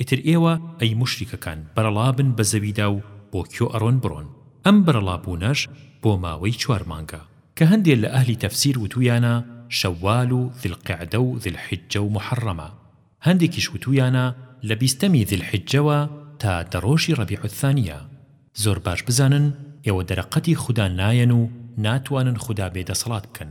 ئیتر ئێوە ئەی موشریکەکان بەرەڵابن بە زەویدا و بۆ کۆ ئەڕۆن بڕۆن ئەم بەرەڵا بوونەش بۆ ماوەی چوار مانگە کە هەندێ لە ئەهلی تەفسیر وتوویانە شەوال و ذی القعدە و ذی الحجە و محەڕەمە هەندێکیش وتوویانە لە بیستەمی ذی الحجەوە تا دە ڕۆژی ڕەبیع الثانیە زۆر باش بزانن ئێوە دەرەقەتی خودا نایەن و ناتوانن خودا بێ دەسەڵات بکەن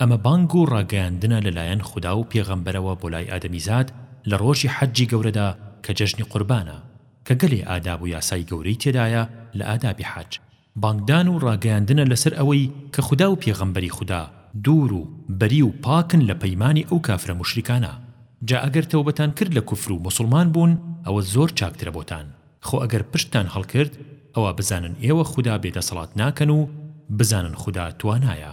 ئەمە بانگ و ڕاگەیاندنە لەلایەن خودا و پێغەمبەرەوە بۆ لای ئادەمیزاد لە ڕۆژی حەجی گەورەدا کە جەژنی قوربانە کە گەلێ ئاداب و یاسای گەورەی تێدایە لە ئادابی حەج بانگدان و ڕاگەیاندنە لەسەر ئەوەی کە خودا و پێغەمبەری خودا دوور و بەری و پاکن لە پەیمانی ئەو کافرە موشریکانە جا ئەگەر تەوبەتان کرد لە کوفر و موسڵمان بوون ئەوە زۆر چاکترە بۆتان خۆ ئەگەر پشتتان هەڵکرد ئەوا بزانن ئێوە خودا بێ دەسەڵات ناکەن و بزانن خودا توانایە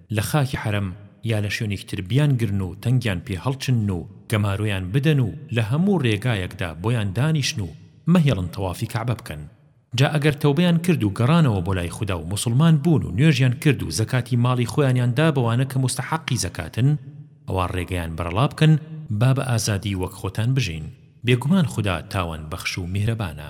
لە خاکی حەرەم یا لە شوێنێکی تر بیانگرن و تەنگیان پێ هەڵچنن و گەمارۆیان بدەن و لە هەموو رێگایەکدا بۆیان دانیشن و مەهێڵن تەوافی کەعبە بکەن جا ئەگەر تەوبەیان کرد و گەڕانەوە بۆ لای خودا و موسڵمان بوون و نوێژیان کرد و زەکاتی ماڵی خۆیانیان دا بەوانە کە موستەحەقی زەکاتن ئەوا رێگەیان بەرەڵا بکەن با بە ئازادی وەک خۆتان بژین بێگومان خودا تاوان بەخش و میهرەبانە.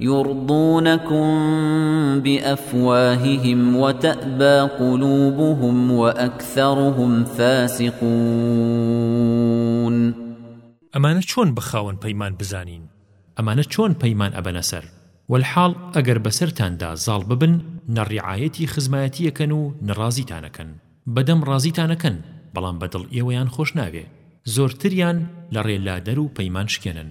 یڕضونەکم بئەفواهیهم وتئبا قلوبهم وئەکثەڕهم فاسقون ئەمانە چۆن بخاوەن پەیمان بزانین؟ ئەمانە چۆن پەیمان ئەبەنە سەر؟ وەلحاڵ ئەگەر بەسەرتاندا زاڵ ببن نە ڕیعایەتی خزمایەتی ئەکەن و نە ڕازیتان ئەکەن بەدەم ڕازیتان ئەکەن بەڵام بەدڵ ئێوەیان خۆش ناوێ زۆرتریان لەڕێ لادەر و پەیمان شکێنن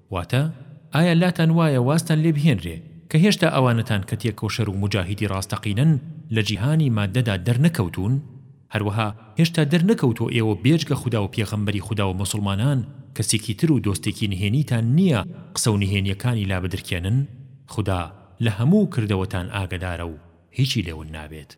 واتە، ئایا لاتان وایە وازتان لێ بهێنرێ کە هێشتا ئەوانەتان کە تێکۆشەر و موجاهیدی ڕاستەقینەن لە جیهانی ماددەدا دەرنەکەوتوون؟ هەروەها هێشتا دەرنەکەوتووە ئێوە بێجگە خودا و پێغەمبەری خودا و موسڵمانان کەسێکی تر و دۆستێکی نهێنیتان نییە قسە و نهێنییەکانی لابدرکێنن؟ خودا لە هەموو کردەوەتان ئاگەدارە و هیچی لێ ون نابێت.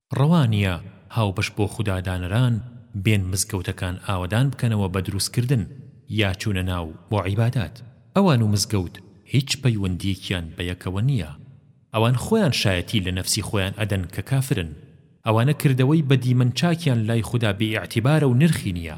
ڕەوا نیە هاوبەش بۆ خودا دانەران بێن مزگەوتەکان ئاوەدان بکەنەوە بە دروست کردن یا چونە ناو بۆ عیبادات ئەوان و مزگەوت هیچ پەیوەندیەکیان بە یەکەوە نیە ئەوان خۆیان شایەتی لە نەفسی خۆیان ئەدەن کە کافرن ئەوانە کردەوەی بە دیمەن چاکیان لای خودا بێ ئیعتیبارە و نرخی نیە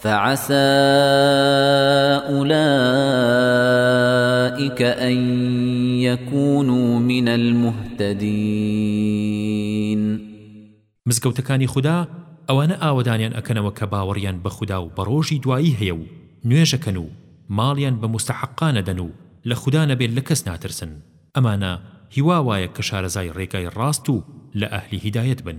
فعسا اولئک ان یکونوا من المهتدین مزگەوتەکانی خودا ئەوانە ئاوەدانیان ئەکەنەوە کە باوەڕیان بە خودا و بە ڕۆژی دوایی هەیە و نوێژەکەن و ماڵیان بە موستەحەقان ئەدەن و لە خودا نەبێت لە کەس ناترسن ئەمانە هیوا وایە کە شارەزای ڕێگای ڕاست و لە ئەهلی هیدایەت بن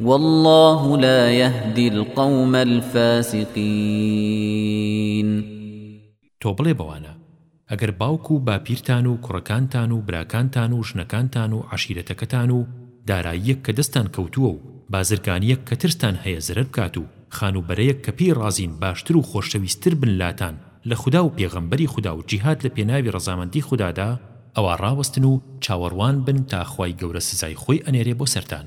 والله لا يهدي القوم الفاسقين تۆ بڵێ بەوانە، ئەگەر باوک و باپیرتان و کوڕەکانتان و براکانتان و ژنەکانتان و عەشیرەتەکەتان و داراییەک کە دەستتان کەوتووە و بازرگانییەک کە ترستان هەیە زەرەر بکات و خانووبەرەیەک کە پێی ڕازین باشتر و خۆشەویستتر بن لاتان لە خودا و پێغەمبەری خودا و جیهاد لە پێناوی ڕەزامەندی خودادا، ئەوا ڕاوەستن و چاوەڕوان بن تا خوای گەورە سزای خۆی ئەنێرێ بۆ سەرتان.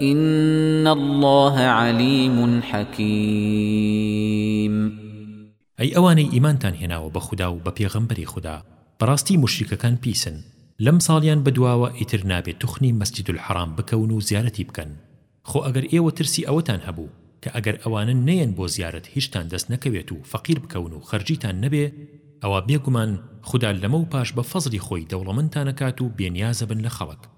ان اللە علیم حکیم ئەی ئەوانەی ئیمانتان هێناوە بە خودا و بە پێغەمبەری خودا بەڕاستی موشریکەکان پیسن لەمساڵیان بەدواوە ئیتر نابێ توخنی مەسجد الحرام بکەون و زیارەتی بکەن خۆ ئەگەر ئێوە ترسی ئەوەتان هەبوو کە ئەگەر ئەوانە نەیەن بۆ زیارەت هیچتان دەست نەکەوێت و فەقیر بکەون و خەرجیتان نەبێ ئەوا بێگومان خودا لەمەو پاش بە فەزڵی خۆی دەوڵەمەندتان ئەکات و بێنیازەبن لە خەڵک.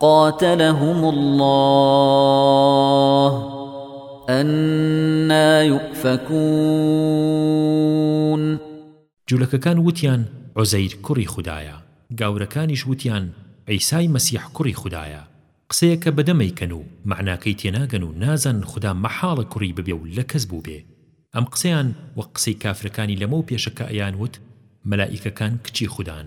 قاتلهم الله أنا يؤفكون جولەکەکان وتیان عوزەیر کوڕی خودایە گاورەکانیش وتیان عیسای مەسیح کوڕی خودایە قسەیەک کە بەدەمەیکەن و مەعناکەی تێناگەن و نازانن خودا مەحاڵە کوڕی ببێ و لە کەس بووبێ ئەم قسەیان وەک قسەی کافرەکانی لەمەو پێشە کە ئەیانوت مەلائیکەکان کچی خودان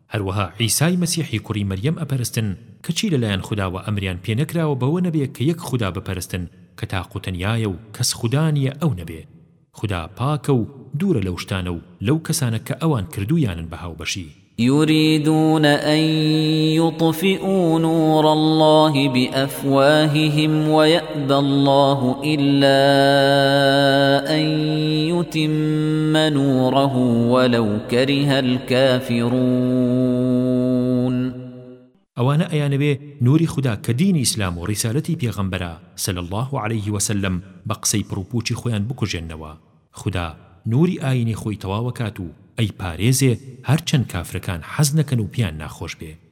هەروەها عیسای مەسیحی کوڕی مەریەم ئەپەرستن کەچی لەلایەن خوداوە ئەمریان پێ نەکراوە بەوە نەبێ کە یەک خودا بپەرستن کە تاق و تەنیایە و کەس خودا نیە ئەو نەبێ خودا پاکە و دوورە لەو شتانە و لەو کەسانە کە ئەوان کردوویانن بە هاوبەشی. یوریدون ان یطفئوا نور اللە بافواههم ویأ یابە اللە الا ان یتم نورە ولو کره الکافرون ئەوانە ئەیانەوێ نوری خودا کە دینی ئیسلام و ڕیسالەتی پێغەمبەرە صلی اللە علیه وسلم بە قسەی پڕ و پووچی خۆیان بکوژێننەوە خودا نوری ئاینی خۆی تەواوەکات و ئەیپارێزێ هەرچەند کافرەکان حەز نەکەن و پێیان ناخۆش بێ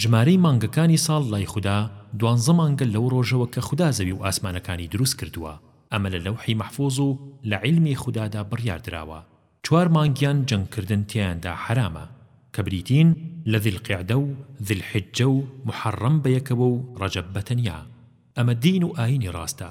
ژمارەی مانگەکانی ساڵ لای خودا دوانزە مانگە لەو ڕۆژەوە کە خودا زەوی و ئاسمانەکانی دروست کردووە، ئەمە لە لەوحی مەحفوظ و لە عیلمی خودادا بڕیار دراوە، چوار مانگیان جەنگ کردن تیایاندا حەرامە، کە بریتین لە ذی القعدە و ذی الحجە و محەڕەم بەیەکەوە و ڕەجەب بەتەنیا، ئەمە دین و ئاینی ڕاستە.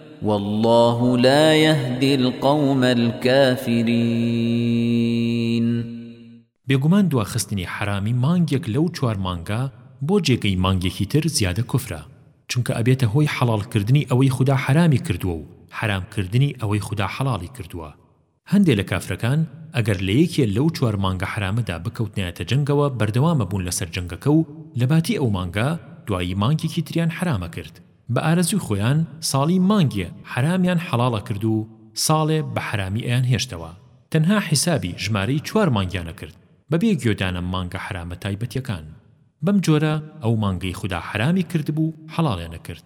واللە لا یهدی القوم الکافرین بێگومان دواخستنی حەرامی مانگێک لەو چوار مانگە بۆ جێگەی مانگێکی تر زیادە کفرە چونکە ئەبێتە هۆی حەڵاڵ کردنی ئەوەی خودا حەرامی کردووە و حەرام کردنی ئەوەی خودا حەڵاڵی کردووە هەندێ لە کافرەکان ئەگەر لە یەکێ لەو چوار مانگە حەرامەدا بکەوتنایەتە جەنگەوە بەردەوام ئەبوون لەسەر جەنگەکە و لە باتی ئەو مانگە دوایی مانگێکی تریان حەرام ئەکرد بە ئارەزووی خۆیان ساڵی مانگێ حەرامیان حەڵاڵ ئەکرد و ساڵێ بە حەرامی ئەیان هێشتەوە تەنها حیسابی ژمارەی چوار مانگیان ئەکرد بە بێ گوێدانە مانگە حەرامە تایبەتیەکان بەم جۆرە ئەو مانگەی خودا حەرامی کردبوو حەڵاڵیان ئەکرد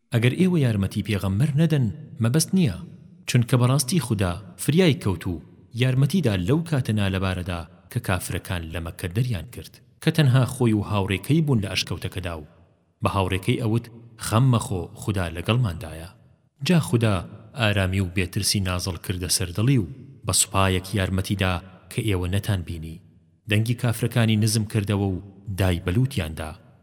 ئەگەر ئێوە یارمەتی پێغەمبەر نەدەن مەبەست نیە چونکە بەڕاستی خودا فریای کەوت و یارمەتی دا لەو کاتە نالەبارەدا کە کافرەکان لە مەککە دەریان کرد کە تەنها خۆی و هاوڕێکەی بوون لە ئەشکەوتەکەدا و بە هاوڕێکەی ئەوت خەم مەخۆ خودا لەگەڵماندایە جا خودا ئارامی و بێترسی نازڵ کردە سەر دڵی و بە سوپایەک یارمەتی دا کە ئێوە نەتان بینی دەنگی کافرەکانی نزم کردەوە و دای بە لوتیاندا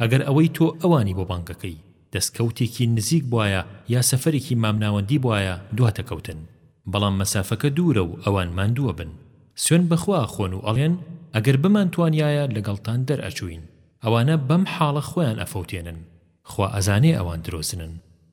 ئەگەر ئەوەی تۆ ئەوانی بۆ بانگ دەکەی دەستکەوتێکی نزیک بوایە یا سەفەرێکی مامناوەندی بوایە دواتەکەوتن بەڵام مەسافەکە دوورە و ئەوان ماندووە بن سوێن بەخوا ئەخۆن و ئەڵێن ئەگەر بمانتوانیایە لەگەڵتان دەرئەچووین ئەوانە بەم حاڵە خۆیان ئەفەوتێنن خوا ئەزانێ ئەوان درۆزنن.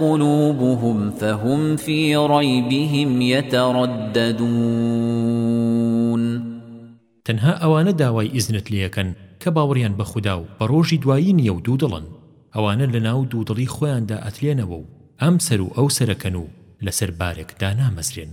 قلوبهم فهم في ريبهم يترددون تەنها ئەوانە داوای ئیزنت لێەکەن کە باوەڕیان بە خودا و بە ڕۆژی دوایی نیە و دوودڵن، ئەوانە لەناو دوودڵی خۆیاندا ئەتلێنەوە و ئەم سەر و ئەو سەرەکەن و لەسەر بارێک دانامەزرێن.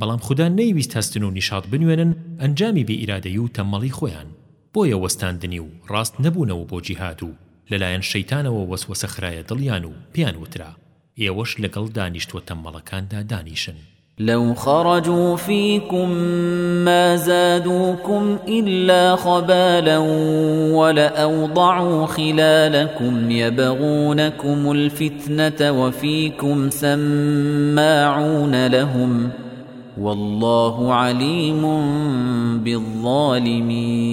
بەڵام خودا نەیویست هەستن و نیشاط بنوێنن ئەنجامی بێ ئیرادەیی و تەممەڵی خۆیان بۆیە وەستاندنی و ڕاست نەبوونەوە بۆ جیهاد و لەلایەن شەیتانەوە وەسوەسە خرایە دڵیان و پێیان وترا ئێوەش لەگەڵ دانیشتوە تەممەڵەکاندا دانیشن. لو خرجوا فيكم ما زادوكم إلا خبالا ولأوضعوا خلالكم يبغونكم الفتنة الفنة وفيكم سماعون لهم والله عليم بالظالمين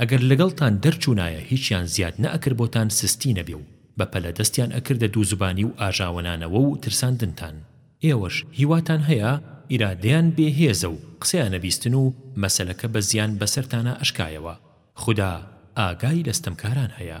ئەگەر لەگەڵتان دەرچونایە هیچیان زیاد نەئەکرد بۆتان سستی نەبێ و بەپەلە دەستیان ئەکردە دوو زبانی و ئاژاوەنانەوە و ترساندنتان ئێوەش هیواتان هەیە ئیرادەیان بێ هێزە و قسەیان ئەبیستن و مەسەلەکە بە زیان بەسەرتانا ئەشکایەوە خودا ئاگای لە ستەمکاران هەیە.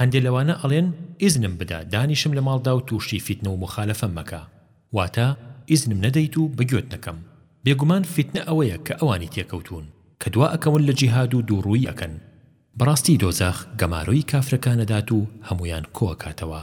هەندێ لەوانە ئەڵێن ئیزنم بدە دانیشم لە ماڵدا و تووشی فیتنە و موخالەفەم مەکە، واتە ئیزنم نەدەیت و بە گوێت نەکەم، بێگومان فیتنە ئەوەیە کە ئەوانی تێکەوتوون، کە دوا ئەکەون لە جیهاد و دووڕوویی ئەکەن. بەڕاستی دۆزەخ گەمارۆی کافرەکان ئەدات و هەموویان کۆ ئەکاتەوە،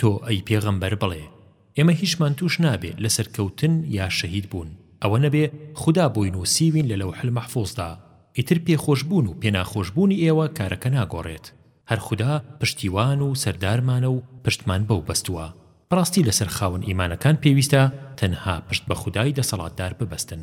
تۆ ئەی پێغەمبەر بڵێ، ئێمە هیچمان تووش نابێ لە سەرکەوتن یا شەهید بوون، ئەوە نەبێ خودا بۆی نووسیوین لە لەوح المحفوظدا، ئیتر پێخۆشبوون و پێناخۆشبوونی ئێوە کارەکە ناگۆڕێت، هەر خودا پشتیوان و سەردارمانە و پشتمان بەو بەستووە. بەڕاستی لەسەر خاوەن ئیمانەکان پێویستە تەنها پشت بە خودای دەسەڵاتدار ببەستن.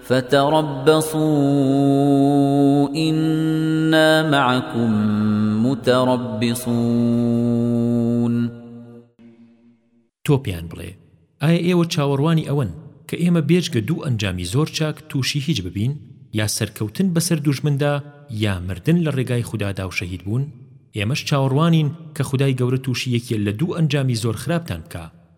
فتربصوا إنا معكم متربصون تۆ پێیان بڵێ ئایا ئێوە چاوەڕوانی ئەوەن کە ئێمە بێجگە دوو ئەنجامی زۆر چاک تووشی هیچ ببین یا سەرکەوتن بەسەر دوژمندا یا مردن لە ڕێگای خودادا و شەهید بوون ئێمەش چاوەڕوانین کە خودای گەورە تووشی یەکێ لە دوو ئەنجامی زۆر خراپتان بکا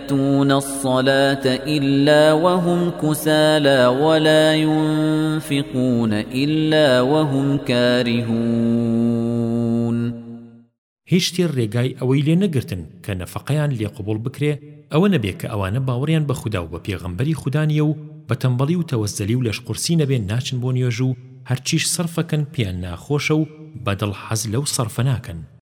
يأتون الصلاة إلا وهم كسالى ولا ينفقون إلا وهم كارهون هیچ شتێ ڕێگای ئەوەی لێ نەگرتن کە نەفەقەیان لێ قبوڵ بکرێ ئەوە نەبێ کە ئەوانە باوەڕیان بە خودا و بە پێغەمبەری خودا نییە و بە تەمبەڵی و تەوەسەلی و لەشقورسی نەبێ ناچن بۆ نوێژ و هەرچیش سەرفەکەن پێیان ناخۆشە و بە دڵ حەز لەو سەرفە ناکەن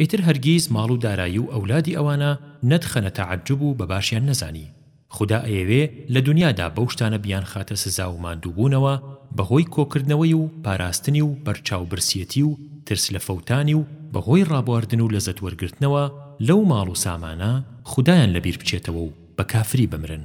ئیتر هەرگیز ماڵ و دارایی و ئەولادی ئەوانە نەتخەنە تەعەجوب و بەباشیان نەزانی خودا ئەیەوێ لە دونیادا بەو شتانە بیانخاتە سزا و ماندووبوونەوە بەهۆی کۆکردنەوەی و پاراستنی و بەرچاوبرسیەتی و ترس لە فەوتانی و بەهۆی ڕابواردن و لەزەت وەرگرتنەوە لەو ماڵ و سامانە خودایان لەبیر بچێتەوە و بە کافری بمرن.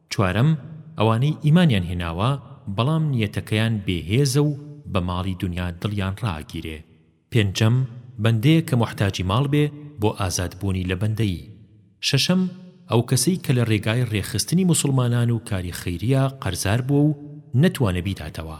چوارەم، ئەوانەی ئیمانیان هێناوە بەڵام نیەتەکەیان بێ هێزە و بە ماڵی دونیا دڵیان ڕائەگیرێ. پێنجەم، بەندەیەک کە موحتاجی ماڵ بێ بۆ ئازاد بوونی لە بەندەیی. شەشەم، ئەو کەسەی کە لە ڕێگای ڕێکخستنی موسوڵمانان و کاری خەیریە قەرزار بووە و نەتوانێ بیداتەوە.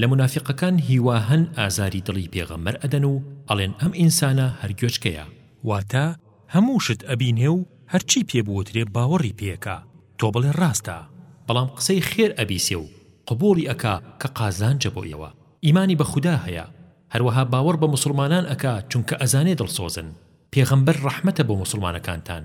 لە مونافیقەکان هیوا هەن ئازاری دڵی پێغەمبەر ئەدەن و ئەڵێن ئەم ئینسانە هەر گوێچکەیە، واتە هەموو شت ئەبینێ و هەرچی پێ بوترێ باوەڕی پێکا، تۆ بڵێ ڕاستە، بەڵام قسەی خێر ئەبیسێ و قبوڵی ئەکا کە قازانجە بۆ ئێوە، ئیمانی بە خودا هەیە، هەروەها باوەڕ بە موسڵمانان ئەکا چونکە ئەزانێ دڵسۆزن، پێغەمبەر ڕەحمەتە بۆ موسڵمانەکانتان،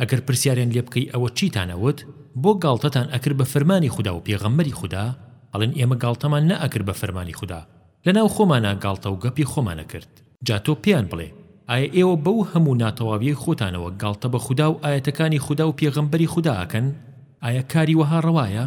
ئەگەر پرسیاریان لێ بکەی ئەوە چیتان ئەوت بۆ گاڵتەتان ئەکرد بە فرمانی خودا و پێغەمبەری خودا ئەڵێن ئێمە گاڵتەمان نە ئەکرد بە فرمانی خودا لە ناو خۆمانا گاڵتە و گەپی خۆمان ئەکرد جا تۆ پێیان بڵێ ئایا ئێوە بەو هەموو ناتەواویەی خۆتانەوە گاڵتە بە خودا و ئایەتەکانی خودا و پێغەمبەری خودا ئەکەن ئایا کاری وەها ڕەوایە؟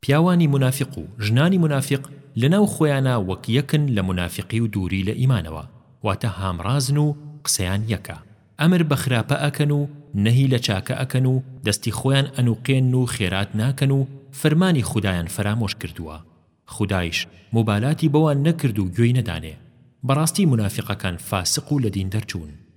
پیاوانی مونافیق و ژنانی مونافیق لەناو خۆیانا وەک یەکن لە مونافیقی و دووری لە ئیمانەوە واتە هامڕازن و قسەیان یەکە ئەمر بە خراپە ئەکەن و نەهی لە چاکە ئەکەن و دەستی خۆیان ئەنوقێنن و خێرات ناکەن و فەرمانی خودایان فەرامۆش کردووە خودایش موبالاتی بەوان نەکرد و گوێی نەدانێ بەڕاستی مونافیقەکان فاسق و لە دین دەرچوون.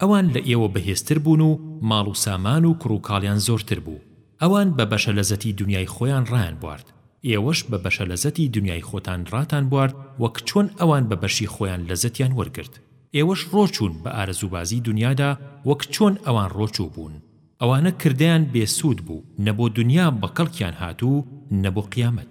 ئەوان لە ئێوە بەهێزتر بوون و ماڵ و سامان و کوڕ و کاڵیان زۆرتر بوو، ئەوان بە بەشە لەزەتی دونیای خۆیان ڕایانبوارد، ئێوەش بە بەشە لەزەتی دونیای خۆتان ڕاتانبوارد وەک چۆن ئەوان بە بەشی خۆیان لەزەتیان وەرگرت، ئێوەش ڕۆچوون بە ئارەزووبازی دونیادا وەک چۆن ئەوان ڕۆچوو بوون، ئەوانە کردەیان بێ سوود بوو نە بۆ دونیا بە کەڵکیان هات و نە بۆ قیامەت.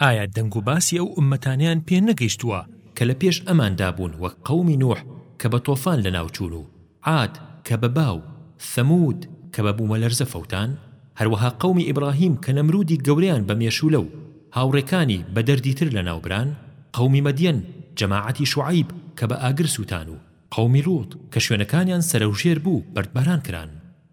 ئایا دەنگ و باسی ئەو ئوممەتانەیان پێ نەگەیشتووە کە لە پێش ئەماندا بوون وەک قەومی نوح کە بە تۆفان لە ناو چوون و عاد کە بە با و ثەموود کە بە بوومەلەرزە فەوتان؟ هەروەها قەومی ئیبڕاهیم کە نەمروودی گەورەیان بە مێشوولە و هاوڕێکانی بە دەردی تر لە ناو بران؟ قەومی مەدیەن، جەماعەتی شوعەیب کە بە ئاگر سووتان و قەومی لوط کە شوێنەکانیان سەرەوژێر بوو بەردباران کران؟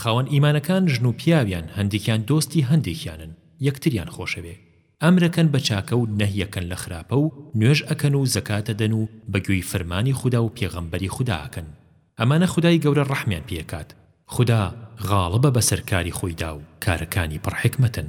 خاوەن ئیمانەکان ژن و پیاویان هەندێکیان دۆستی هەندێکیانن یەکتریان خۆشەوێ ئەمرەکەن بە چاکە و نەهیەکەن لە خراپە و نوێژ ئەکەن و زەکات ئەدەن و بە گوێی فەرمانی خودا و پێغەمبەری خودا ئەکەن ئەمانە خودای گەورە ڕەحمیان پێ ئەکات خودا غاڵبە بەسەر کاری خۆیدا و کارەکانی پڕ حیکمەتن.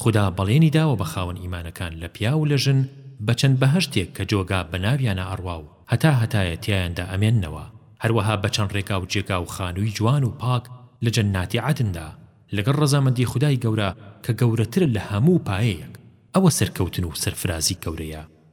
خودا بەڵێنی داوە بە خاوەن ئیمانەکان لە پیاو و لە ژن بە چەند بەهەشتێک کە جۆگا بە ناویانا ئەڕوا و هەتا هەتایە تیایاندا ئەمێننەوە هەروەها بە چەند ڕێگا و جێگا و خانووی جوان و پاک لە جەنناتی عەدندا لەگەڵ ڕەزامەندی خودای گەورە کە گەورەترە لە هەموو پایەیەک ئەوە سەرکەوتن و سەرفرازی گەورەیە.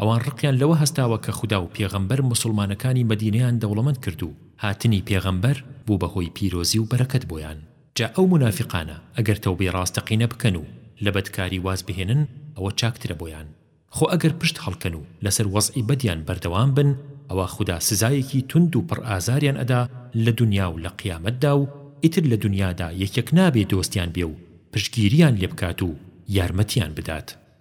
ئەوان ڕقیان لەوە هەستاوە کە خودا و پێغەمبەر موسوڵمانەکانی مەدینەیان دەوڵەمەند کرد و هاتنی پێغەمبەر بوو بە هۆی پیرۆزی و بەرەکەت بۆیان، جا ئەو مونافیقانە ئەگەر تەوبەی ڕاستەقینە بکەن و لە بەدکاری واز بهێنن ئەوە چاکترە بۆیان، خۆ ئەگەر پشت هەڵکەن و لەسەر وەزعی بەدیان بەردەوام بن ئەوا خودا سزایەکی توند و پڕ ئازاریان ئەدا لە دونیا و لە قیامەتدا و ئیتر لە دونیادا یەکێک نابێ دۆستیان بێ و پشتگیریان لێ بکات و یارمەتیان بدات.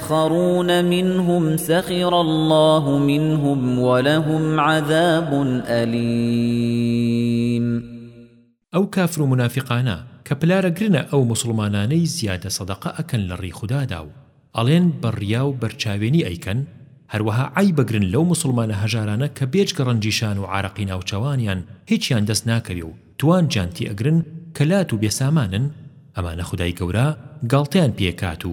يَسْخَرُونَ مِنْهُمْ سَخِرَ اللَّهُ مِنْهُمْ وَلَهُمْ عَذَابٌ أَلِيمٌ ئەو کافر و مونافیقانە کە پلارەگرنە ئەو موسڵمانانەی زیادە سەدەقە ئەکەن لە ڕێی خودادا و ئەڵێن بە ڕیا و بەرچاوێنی ئەیکەن هەروەها عەیبەگرن لەو موسڵمانە هەژارانە کە بێجگە ڕەنجی شان و عارەقی ناوچەوانیان هیچیان دەست ناکەوێ و توانجیان تێ ئەگرن کە لات و بێسامانن ئەمانە خودای گەورە گاڵتەیان پێ کات و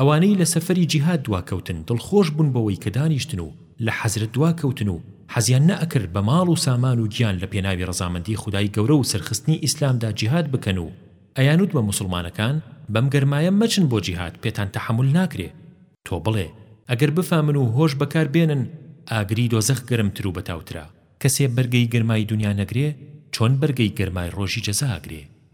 ئەوانەی لە سەفەری جیهاد دواکەوتن دڵخۆش بوون بەوەی کە دانیشتن و لە حەزرت دواکەوتن و حەزیان نەئەکرد بە ماڵ و سامان و گیان لە پێناوی ڕەزامەندی خودای گەورە و سەرخستنی ئیسلامدا جیهاد بکەن و ئەیانوت بە موسڵمانەکان بەم گەرمایە مەچن بۆ جیهاد پێتان تەحەمول ناکرێ تۆ بڵێ ئەگەر بفامن و هۆش بەکار بێنن ئاگری دۆزەخ گەرمتر و بەتاوترە. کەسێ بەرگەی گەرمای دونیا نەگرێ چۆن بەرگەی گەرمای ڕۆژی جەزا ئەگرێ؟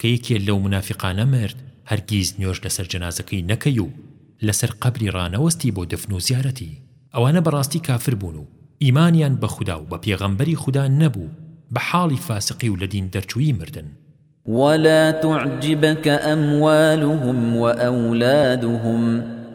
کە یەکێ لەو مونافیقانە مرد هەرگیز نوێژ لەسەر جەنازەکەی نەکەی و لەسەر قەبری ڕانەوەستی بۆ دەفن و زیارەتی ئەوانە بەڕاستی کافر بوون و ئیمانیان بە خودا و بە پێغەمبەری خودا نەبوو بە حاڵی فاسقی و لە دین دەرچوویی مردن. ولا تعجبک اموالهم واولادهم.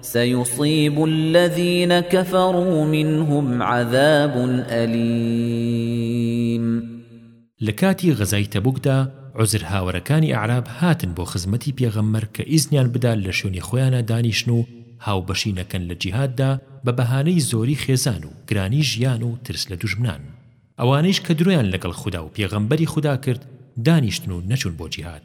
سيصيب الذين كفروا منهم عذاب أليم لە کاتی غەزای تەبوکدا عوزرهاوەرەکانی ئەعراب هاتن بۆ خزمەتی پێغەمبەر کە ئیزنیان بدا لە شوێنی خۆیانا دانیشن و هاوبەشی نەکەن لە جیهاددا بە بەهانەی زۆری خێزان و گرانی ژیان و ترس لە دوژمنان ئەوانەیش کە درۆیان لەگەڵ خودا و پێغەمبەری خودا کرد دانیشتن و نەچوون بۆ جیهاد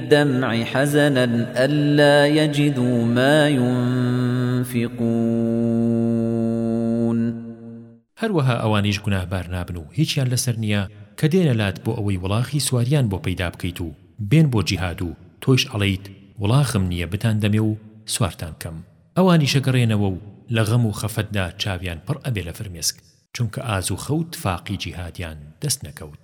الدمع حزنا ألا يجدوا ما ينفقون هەروەها ئەوانیش گوناهبار نابن و هیچیان لەسەر نییە کە دێنە لات بۆ ئەوەی وڵاخی سواریان بۆ پەیدا بکەیت و بێن بۆ جیهاد و تۆیش ئەڵێیت وڵاخم نییە بتاندەمێ و سوارتان بکەم ئەوانیش ئەگەڕێنەوە و لە غەم و خەفەتدا چاویان پڕ ئەبێ لە فرمێسک چونکە ئاز و خەو تفاقی جیهادیان دەست نەکەوت.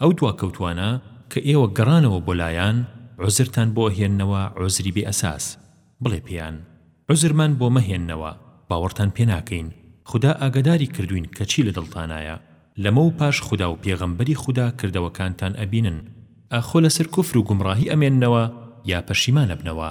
ئەو دواکەوتوانە کە ئێوە گەڕانەوە بۆ لایان عوزرتان بۆ ئەهێننەوە عوزری بێ ئەساس بڵێ پێیان عوزرمان بۆ مەهێننەوە باوەڕتان پێ ناکەین خودا ئاگاداری کردووین کە چی لە دڵتانایە لەمەو پاش خودا و پێغەمبەری خودا کردەوەکانتان ئەبینن ئاخۆ لەسەر کوفر و گومڕاهی ئەمێننەوە یا پەشیمان ئەبنەوە.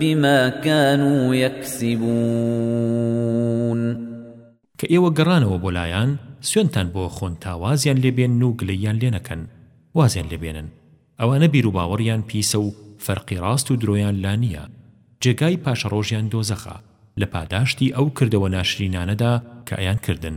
بما كانوا يكسبون کە ئێوە گەڕانەوە بۆ لایان سوێندتان بۆ خۆن تا وازیان لێ بێنن و گلەییان لێ نەکەن وازیان لێ بێنن ئەوانە بیروباوەڕیان پیسە و فەرقی ڕاست و درۆیان لا نییە جێگای پاشەڕۆژیان دۆزەخە لە پاداشتی ئەو کردەوە ناشرینانەدا کە ئەیان کردن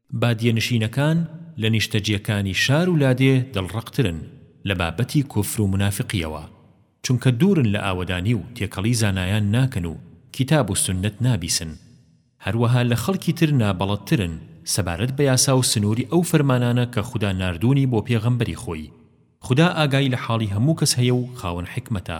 بادیەنشینەکان لە نیشتەجێکانی شار و لادێ دڵڕەقترن لە بابەتی کوفر و مونافقیەوە، چونکە دوورن لە ئاوەدانی و تێکەڵی زانایان ناکەن و کیتاب و سوننەت نابیسن، هەروەها لە خەڵکی تر نابەڵەدترن سەبارەت بە یاسا و سنووری ئەو فەرمانانە کە خودا ناردوونی بۆ پێغەمبەری خۆی، خودا ئاگای لە حاڵی هەموو کەس هەیە و خاوەن حیکمەتە.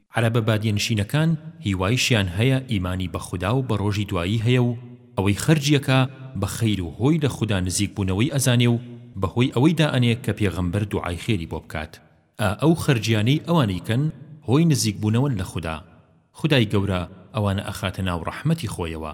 عەرەبە بادیە نشینەکان هیوایشیان هەیە ئیمانی بە خودا و بە ڕۆژی دوایی هەیە و ئەوەی خەرجی ئەکا بە خەیر و هۆی لە خودا نزیک بوونەوەی ئەزانێ و بە هۆی ئەوەی دائەنێ کە پێغەمبەر دوعای خێری بۆ بکات ئا ئەو خەرجیانەی ئەوانەی کەن هۆی نزیک بوونەوەن لە خودا خودای گەورە ئەوانە ئەخاتە ناو ڕەحمەتی خۆیەوە.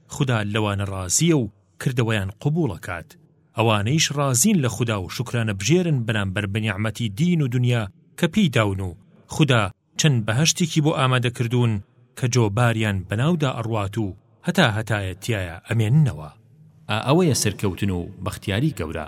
خودا لەوانە ڕازییە و کردەوەیان قبوڵەکات، ئەوانەیش ڕازین لە خودا و شوکرانە بژێرن بەرامبەر بە نیعمەتی دین و دونیا کە پێی داون و خودا چەند بەهەشتێکی بۆ ئامادە کردوون کە جۆباریان بەناودا ئەڕوات و هەتا هەتایە تیایا ئەمێننەوە. ئا ئەوەیە سەرکەوتن و بەختیاری گەورە.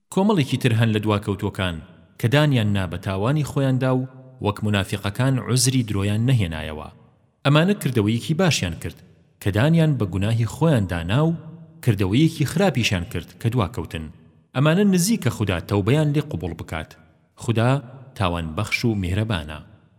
کۆمەڵێکی تر هەن لە دواکەوتووەکان کە دانیان نا بە تاوانی خۆیاندا و وەک مونافیقەکان عوزری درۆیان نەهێنایەوە، ئەمانە کردەوەیەکی باشیان کرد کە دانیان بە گوناهی خۆیاندا نا و کردەوەیەکی خراپیشیان کرد کە دواکەوتن، ئەمانە نزیکە خودا تەوبەیان لێ قبوڵ بکات، خودا تاوانبەخش و میهرەبانە.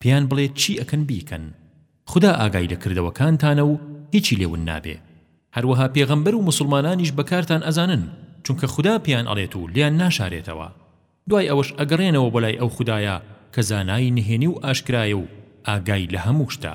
پێیان بڵێ چی ئەکەن بیکەن خودا ئاگای لە کردەوەکانتانە و هیچی لێ ون نابێ، هەروەها پێغەمبەر و موسڵمانانیش بە کارتان ئەزانن چونکە خودا پێیان ئەڵێت و لێیان ناشارێتەوە، دوای ئەوەش ئەگەڕێنەوە بۆ لای ئەو خودایە کە زانای نهێنی و ئاشکرایە و ئاگای لە هەموو شتە.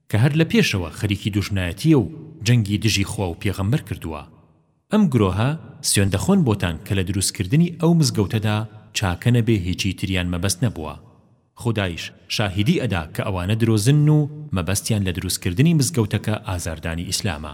کە هەر لە پێشەوە خەریکی دوژمنایەتیە و جەنگی دژی خوا و پێغەمبەر کردووە ئەم گرۆهە سوێن دەخۆن بۆتان کە لە دروست کردنی ئەو مزگەوتەدا چاکە نەبێ هیچی تریان مەبەست نەبووە خودایش شاهیدی ئەدا کە ئەوانە درۆزنن و مەبەستیان لە دروست کردنی مزگەوتەکە ئازاردانی ئیسلامە.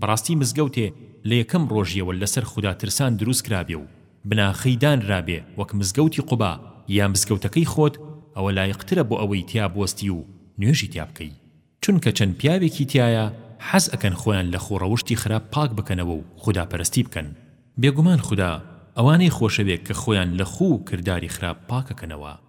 بەڕاستی مزگەوتێ لە یەکەم ڕۆژیەوە لەسەر خودا ترسان دروست کرابێ و بناخەی دانرابێ وەک مزگەوتی قوبا یا مزگەوتەکەی خۆت ئەوە لایقترە بۆ ئەوەی تیا بوەستی و نوێژی تیا بکەی چونکە چەند پیاوێکی تیایە حەز ئەکەن خۆیان لە خوو ڕەوشتی خراپ پاک بکەنەوە و خودا پەرستی بکەن بێگومان خودا ئەوانەی خۆشەوێ کە خۆیان لە خوو و کرداری خراپ پاک ئەکەنەوە.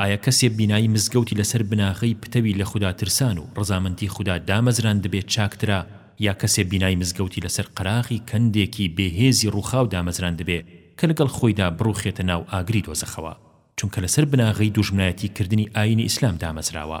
ئایا کەسێ بینایی مزگەوتی لەسەر بناغەی پتەوی لە خودا ترسان و ڕەزامەندی خودا دامەزراندبێ چاکترە یا کەسێ بینای مزگەوتی لەسەر قەراغی کەندێکی بێ هێزی ڕووخاو دامەزراندبێ کە لەگەڵ خۆیدا بڕووخێتە ناو ئاگری دۆزەخەوە چونکە لەسەر بناغەی دوژمنایەتی کردنی ئایینی ئیسلام دامەزراوە؟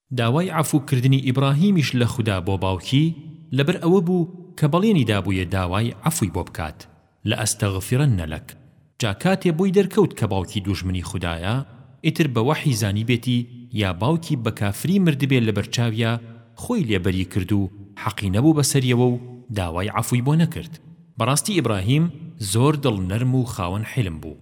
داوای عەفوو کردنی ئیبڕاهیمیش لە خودا بۆ باوکی لەبەر ئەوە بوو کە بەڵێنی دابوویە داوای عەفووی بۆ بکات، لەئەستەغفیرەننە لەک، جا کاتێ بۆی دەرکەوت کە باوکی دوژمنی خودایە ئیتر بە وەحی زانیبێتی یا باوکی بە کافری مردبێ لەبەر چاویا خۆی لێ بەری کرد و حەقی نەبوو بە سەریەوە و داوای عەفووی بۆ نەکرد، بەڕاستی ئیبڕاهیم زۆر دڵ نەرم و خاوەن حیلم بوو.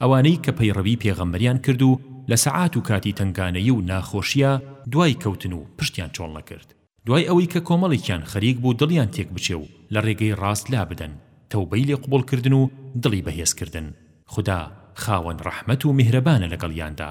ئەوانەی کە پەیڕەوی پێغەمبەریان کرد و لە سەعات و کاتی تەنگانەیی و ناخۆشییا دوای کەوتن و پشتیان چۆڵ نەکرد دوای ئەوەی کە کۆمەڵێکیان خەریک بوو دڵیان تێک بچێ و لە ڕێگەی ڕاست لابدەن تەوبەی لێ قبوڵ کردن و دڵی بەهێز کردن خودا خاوەن ڕەحمەت و میهرەبانە لەگەڵیاندا.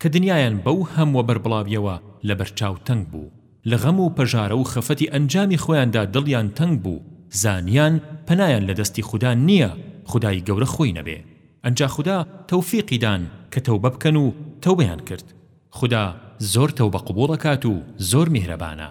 کە دنیایان بەو هەم وەبەربڵاویەوە لەبەرچاو تەنگ بوو، لە غەم و پەژارە و خەفەتی ئەنجامی خۆیاندا دڵیان تەنگ بوو، زانیان پەنایان لە دەستی خودا نییە خودای گەورە خۆی نەبێ، ئەنجا خودا تەوفیقی دان کە تەوبە بکەن و تەوبەیان کرد، خودا زۆر تەوبە قبوڵ ئەکات و زۆر میهرەبانە.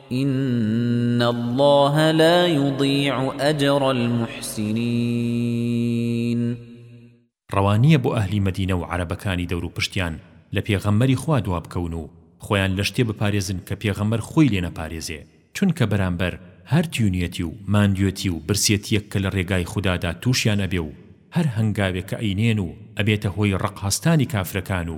ان اللە لا یضیع اجر المحسنین ڕەوا نییە بۆ ئەهلی مەدینە و عەرەبەکانی دەوروپشتیان لە پێغەمبەری خوا دوا بکەون و خۆیان لە شتێ بپارێزن کە پێغەمبەر خۆی لێ نەپارێزێ چونکە بەرامبەر هەر تیونیەتی و ماندوێتی و برسێتیەک کە لە ڕێگای خودادا توشیان ئەبێ و هەر هەنگاوێک کە ئەینێن و ئەبێتە هۆی ڕق هەستانی کافرەکان و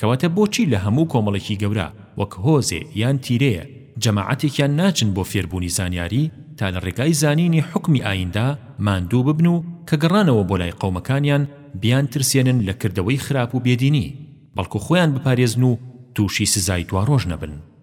کەواتە بۆچی لە هەموو کۆمەڵێکی گەورە وەک هۆزێ یان تیرەیە جەماعەتێکیان ناچن بۆ فێربوونی زانیاری تا لە ڕێگای زانینی حوکمی ئاییندا ماندوو ببن و کە گەڕانەوە بۆ لای قەومەکانیان بیانترسێنن لە کردەوەی خراپ و بێدینی بەڵکو خۆیان بپارێزن و تووشی سزای دواڕۆژ نەبن؟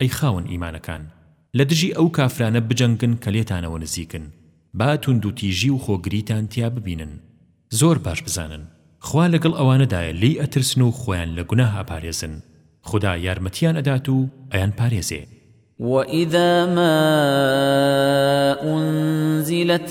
ئەی خاوەن ئیمانەکان، لە دژی ئەو کافرانە بجەنگن کە لێتانەوە نزیکن، با توندوتیژی و خۆگریتان تیا ببینن. زۆر باش بزانن، خوا لەگەڵ ئەوانەدایە لێی ئەترسن و خۆیان لە گوناه ئەپارێزن، خودا یارمەتییان ئەدات و ئەیانپارێزێ. وَإِذَا مَا أُنزِلَتْ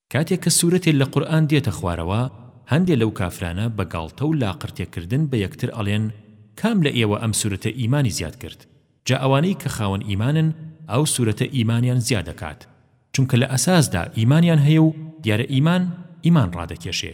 کاتێک کە سورەتێ لە قورئان دێتە خوارەوە هەندێ لەو کافرانە بە گاڵتە و لاقرتێ کردن بە یەکتر ئەڵێن کام لە ئێوە ئەم سورەتە ئیمانی زیاد کرد جا ئەوانەی کە خاوەن ئیمانن ئەو سورەتە ئیمانیان زیا دەکات چونکە لە ئەساسدا ئیمانیان هەیە و دیارە ئیمان ئیمان ڕادەکێشێ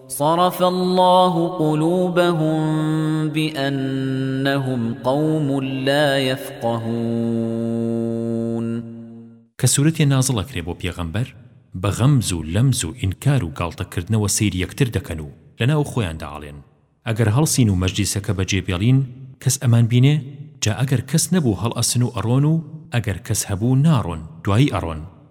صرف الله قلوبهم بأنهم قوم لا يفقهون کە سورەتێ نازڵ ئەکرێ بۆ پێغەمبەر بە غەمز و لەمز و ئینکار و گاڵتە کردنەوە سەیری یەکتر دەکەن و لەناو خۆیاندا ئەڵێن ئەگەر هەڵسین و مەجلیسەکە بەجێ بێڵین کەس ئەمان بینێ جا ئەگەر کەس نەبوو هەڵئەسن و ئەڕۆن و ئەگەر کەس هەبوو ناڕۆن دوایی ئەڕۆن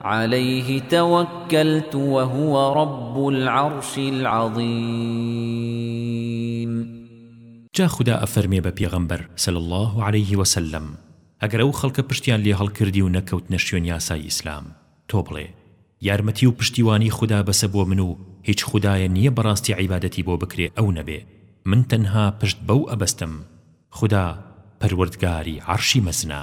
علیه توکلت وهو رب العرش العظیم جا خودا ئەفەرمێ بە پێغەمبەر، صلی اللە علیه وسلم، ئەگەر ئەو خەڵکە پشتیان لێ هەڵکردی و نەکەوتنە شوێن یاسای ئیسلام، تۆ بڵێ، یارمەتی و پشتیوانی خودا بەسە بۆ من و هیچ خودایە نیە بەڕاستی عیبادەتی بۆ بکرێ ئەو نەبێ، من تەنها پشت بەو ئەبەستم، خودا، پەروەردگاری عەڕشی مەزنە.